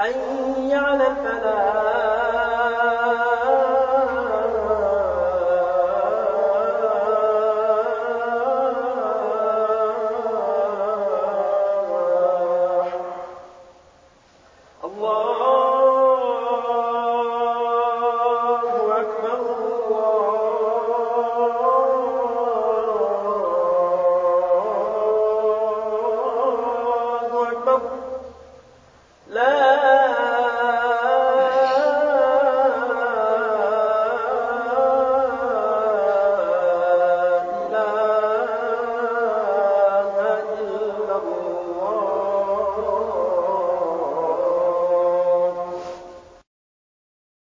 حي على الفلاح